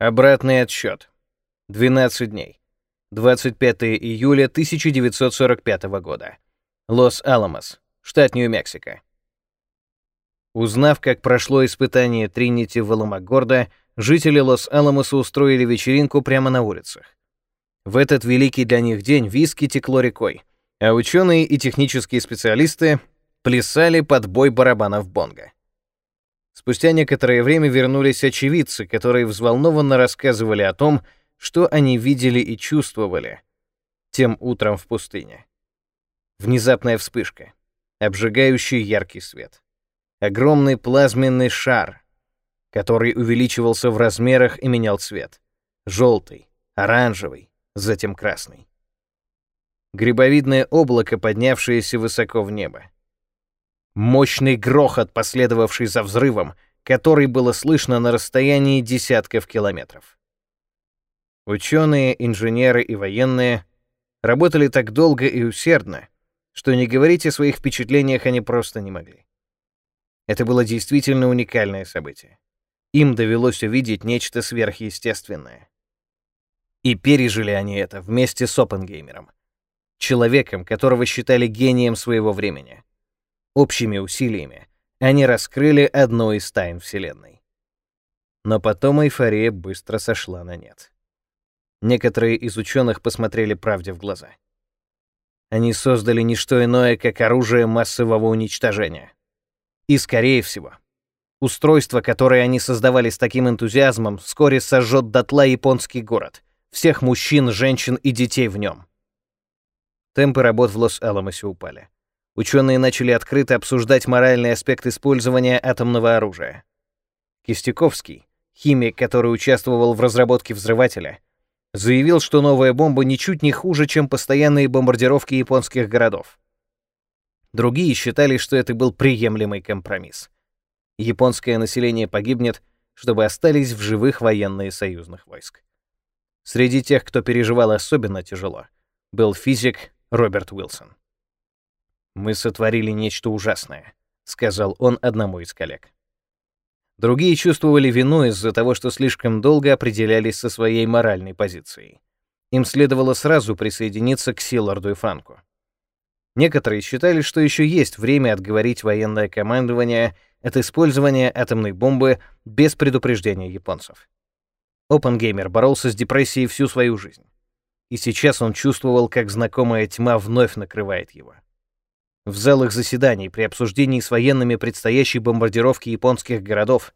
Обратный отсчет. 12 дней. 25 июля 1945 года. Лос-Аламос, штат Нью-Мексико. Узнав, как прошло испытание Тринити в Аламагордо, жители Лос-Аламоса устроили вечеринку прямо на улицах. В этот великий для них день виски текло рекой, а ученые и технические специалисты плясали под бой барабанов бонго. Спустя некоторое время вернулись очевидцы, которые взволнованно рассказывали о том, что они видели и чувствовали тем утром в пустыне. Внезапная вспышка, обжигающий яркий свет, огромный плазменный шар, который увеличивался в размерах и менял цвет. Желтый, оранжевый, затем красный. Грибовидное облако, поднявшееся высоко в небо. Мощный грохот, последовавший за взрывом, который было слышно на расстоянии десятков километров. Ученые, инженеры и военные работали так долго и усердно, что не говорить о своих впечатлениях они просто не могли. Это было действительно уникальное событие. Им довелось увидеть нечто сверхъестественное. И пережили они это вместе с Оппенгеймером, человеком, которого считали гением своего времени. Общими усилиями они раскрыли одну из тайн Вселенной. Но потом эйфория быстро сошла на нет. Некоторые из ученых посмотрели правде в глаза. Они создали не что иное, как оружие массового уничтожения. И, скорее всего, устройство, которое они создавали с таким энтузиазмом, вскоре сожжет дотла японский город, всех мужчин, женщин и детей в нем. Темпы работ в Лос-Аламосе упали. Ученые начали открыто обсуждать моральный аспект использования атомного оружия. Кистяковский, химик, который участвовал в разработке взрывателя, заявил, что новая бомба ничуть не хуже, чем постоянные бомбардировки японских городов. Другие считали, что это был приемлемый компромисс. Японское население погибнет, чтобы остались в живых военные союзных войск. Среди тех, кто переживал особенно тяжело, был физик Роберт Уилсон. «Мы сотворили нечто ужасное», — сказал он одному из коллег. Другие чувствовали вину из-за того, что слишком долго определялись со своей моральной позицией. Им следовало сразу присоединиться к Силарду и Франку. Некоторые считали, что еще есть время отговорить военное командование от использования атомной бомбы без предупреждения японцев. Опенгеймер боролся с депрессией всю свою жизнь. И сейчас он чувствовал, как знакомая тьма вновь накрывает его. В залах заседаний при обсуждении с военными предстоящей бомбардировки японских городов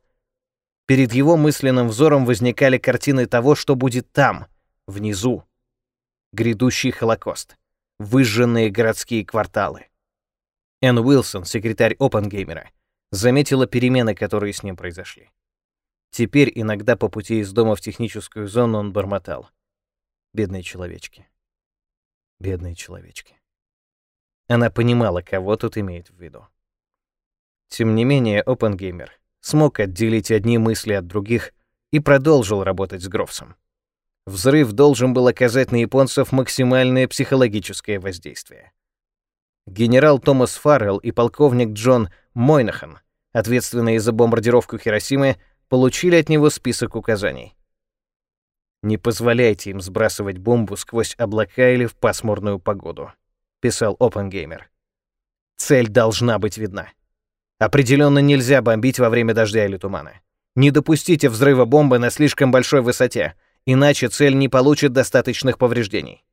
перед его мысленным взором возникали картины того, что будет там, внизу. Грядущий Холокост — выжженные городские кварталы. Энн Уилсон, секретарь Опенгеймера, заметила перемены, которые с ним произошли. Теперь иногда по пути из дома в техническую зону он бормотал. Бедные человечки. Бедные человечки. Она понимала, кого тут имеет в виду. Тем не менее, Опенгеймер смог отделить одни мысли от других и продолжил работать с Грофсом. Взрыв должен был оказать на японцев максимальное психологическое воздействие. Генерал Томас Фаррелл и полковник Джон Мойнахан, ответственные за бомбардировку Хиросимы, получили от него список указаний. «Не позволяйте им сбрасывать бомбу сквозь облака или в пасмурную погоду», — писал Опенгеймер. «Цель должна быть видна. Определенно нельзя бомбить во время дождя или тумана. Не допустите взрыва бомбы на слишком большой высоте, иначе цель не получит достаточных повреждений.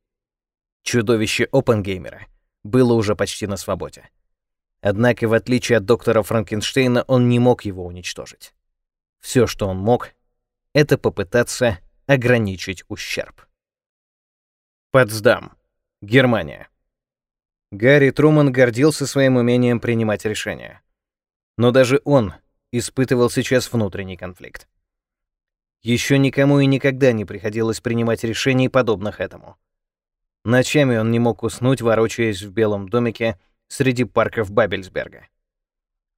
Чудовище Опенгеймера было уже почти на свободе. Однако, в отличие от доктора Франкенштейна, он не мог его уничтожить. Все, что он мог, это попытаться ограничить ущерб. Потсдам, Германия. Гарри Труман гордился своим умением принимать решения. Но даже он испытывал сейчас внутренний конфликт. Еще никому и никогда не приходилось принимать решений, подобных этому. Ночами он не мог уснуть, ворочаясь в белом домике среди парков Бабельсберга.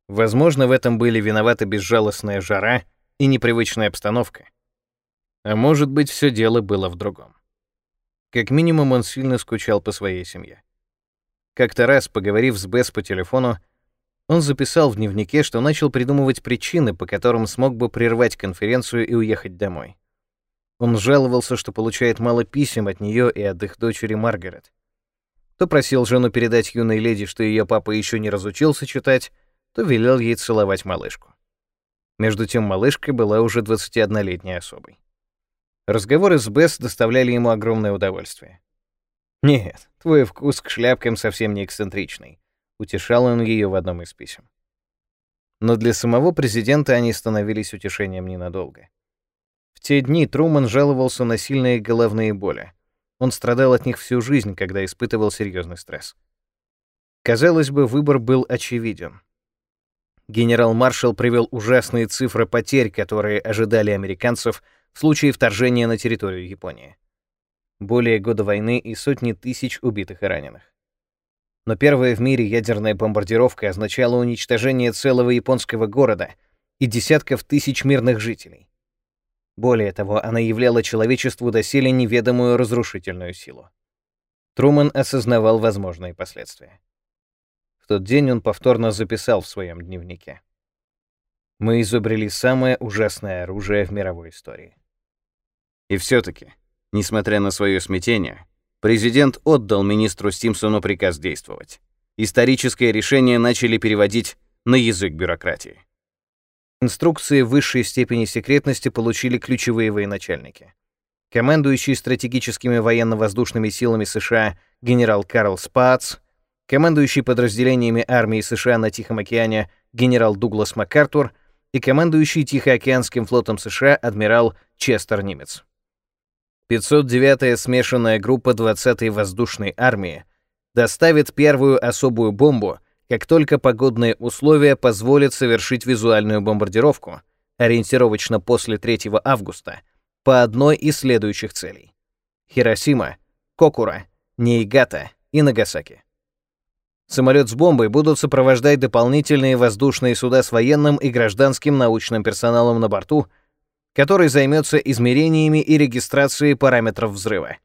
Возможно, в этом были виноваты безжалостная жара и непривычная обстановка. А может быть, все дело было в другом. Как минимум, он сильно скучал по своей семье. Как-то раз, поговорив с Бесс по телефону, он записал в дневнике, что начал придумывать причины, по которым смог бы прервать конференцию и уехать домой. Он жаловался, что получает мало писем от нее и от их дочери Маргарет. То просил жену передать юной леди, что ее папа еще не разучился читать, то велел ей целовать малышку. Между тем малышка была уже 21-летней особой. Разговоры с Бесс доставляли ему огромное удовольствие. «Нет, твой вкус к шляпкам совсем не эксцентричный», — утешал он ее в одном из писем. Но для самого президента они становились утешением ненадолго. В те дни Труман жаловался на сильные головные боли. Он страдал от них всю жизнь, когда испытывал серьезный стресс. Казалось бы, выбор был очевиден. Генерал-маршал привел ужасные цифры потерь, которые ожидали американцев в случае вторжения на территорию Японии. Более года войны и сотни тысяч убитых и раненых. Но первая в мире ядерная бомбардировка означала уничтожение целого японского города и десятков тысяч мирных жителей. Более того, она являла человечеству доселе неведомую разрушительную силу. Труман осознавал возможные последствия. В тот день он повторно записал в своем дневнике. «Мы изобрели самое ужасное оружие в мировой истории». И все-таки, несмотря на свое смятение, президент отдал министру Стимсону приказ действовать. Историческое решение начали переводить на язык бюрократии. Инструкции высшей степени секретности получили ключевые военачальники. Командующий стратегическими военно-воздушными силами США генерал Карл Спац, командующий подразделениями армии США на Тихом океане генерал Дуглас МакАртур и командующий Тихоокеанским флотом США адмирал Честер Нимец. 509-я смешанная группа 20-й воздушной армии доставит первую особую бомбу, как только погодные условия позволят совершить визуальную бомбардировку, ориентировочно после 3 августа, по одной из следующих целей. Хиросима, Кокура, Нейгата и Нагасаки. Самолет с бомбой будут сопровождать дополнительные воздушные суда с военным и гражданским научным персоналом на борту — который займется измерениями и регистрацией параметров взрыва.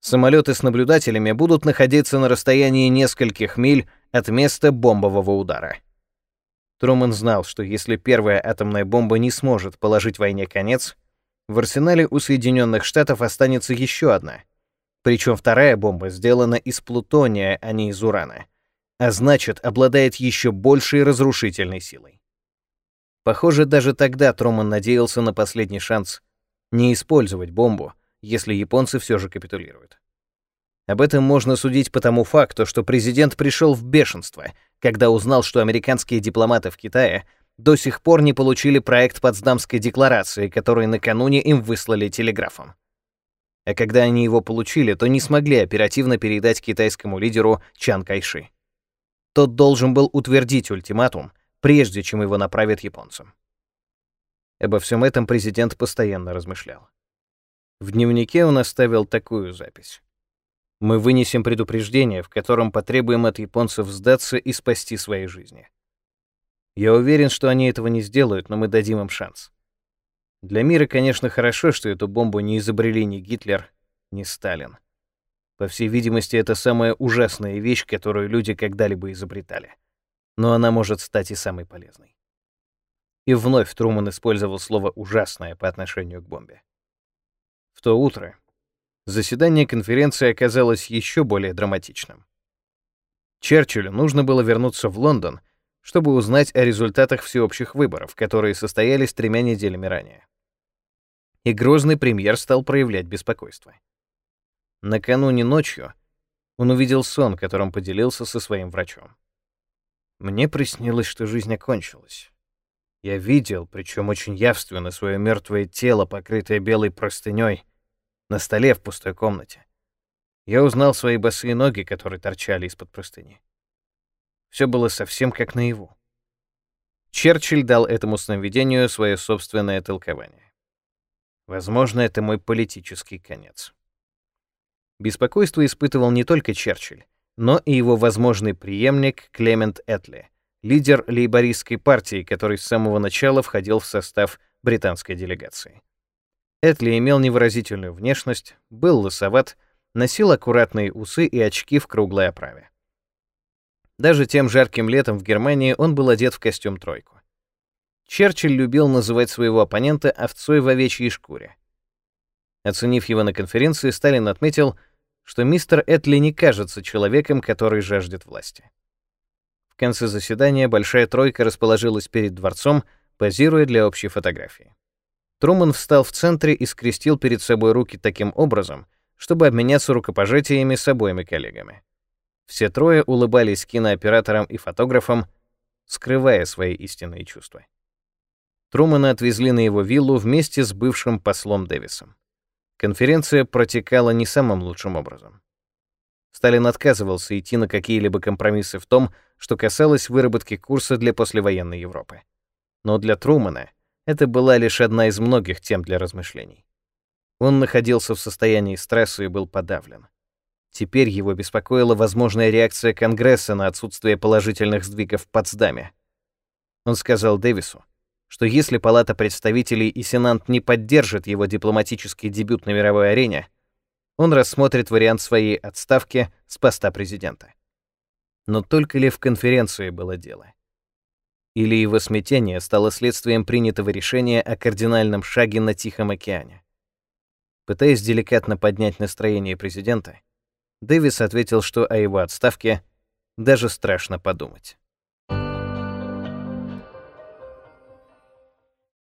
Самолеты с наблюдателями будут находиться на расстоянии нескольких миль от места бомбового удара. Трумэн знал, что если первая атомная бомба не сможет положить войне конец, в арсенале у Соединенных Штатов останется еще одна. Причем вторая бомба сделана из плутония, а не из урана, а значит, обладает еще большей разрушительной силой. Похоже, даже тогда Труман надеялся на последний шанс не использовать бомбу, если японцы все же капитулируют. Об этом можно судить по тому факту, что президент пришел в бешенство, когда узнал, что американские дипломаты в Китае до сих пор не получили проект Потсдамской декларации, который накануне им выслали телеграфом. А когда они его получили, то не смогли оперативно передать китайскому лидеру Чан Кайши. Тот должен был утвердить ультиматум, прежде чем его направят японцам. Обо всем этом президент постоянно размышлял. В дневнике он оставил такую запись. «Мы вынесем предупреждение, в котором потребуем от японцев сдаться и спасти свои жизни. Я уверен, что они этого не сделают, но мы дадим им шанс. Для мира, конечно, хорошо, что эту бомбу не изобрели ни Гитлер, ни Сталин. По всей видимости, это самая ужасная вещь, которую люди когда-либо изобретали но она может стать и самой полезной. И вновь Труман использовал слово «ужасное» по отношению к бомбе. В то утро заседание конференции оказалось еще более драматичным. Черчиллю нужно было вернуться в Лондон, чтобы узнать о результатах всеобщих выборов, которые состоялись тремя неделями ранее. И грозный премьер стал проявлять беспокойство. Накануне ночью он увидел сон, которым поделился со своим врачом. Мне приснилось, что жизнь окончилась. Я видел, причем очень явственно, свое мертвое тело, покрытое белой простыней, на столе в пустой комнате. Я узнал свои босые ноги, которые торчали из-под простыни. Все было совсем как наяву. Черчилль дал этому сновидению свое собственное толкование. Возможно, это мой политический конец. Беспокойство испытывал не только Черчилль но и его возможный преемник Клемент Этли, лидер лейбористской партии, который с самого начала входил в состав британской делегации. Этли имел невыразительную внешность, был лысоват, носил аккуратные усы и очки в круглой оправе. Даже тем жарким летом в Германии он был одет в костюм-тройку. Черчилль любил называть своего оппонента овцой в овечьей шкуре. Оценив его на конференции, Сталин отметил, что мистер Этли не кажется человеком, который жаждет власти. В конце заседания Большая Тройка расположилась перед дворцом, позируя для общей фотографии. Труман встал в центре и скрестил перед собой руки таким образом, чтобы обменяться рукопожатиями с обоими коллегами. Все трое улыбались кинооператорам и фотографам, скрывая свои истинные чувства. Трумана отвезли на его виллу вместе с бывшим послом Дэвисом. Конференция протекала не самым лучшим образом. Сталин отказывался идти на какие-либо компромиссы в том, что касалось выработки курса для послевоенной Европы. Но для Трумана это была лишь одна из многих тем для размышлений. Он находился в состоянии стресса и был подавлен. Теперь его беспокоила возможная реакция Конгресса на отсутствие положительных сдвигов в Потсдаме. Он сказал Дэвису, что если Палата представителей и Сенат не поддержат его дипломатический дебют на мировой арене, он рассмотрит вариант своей отставки с поста президента. Но только ли в конференции было дело? Или его смятение стало следствием принятого решения о кардинальном шаге на Тихом океане? Пытаясь деликатно поднять настроение президента, Дэвис ответил, что о его отставке даже страшно подумать.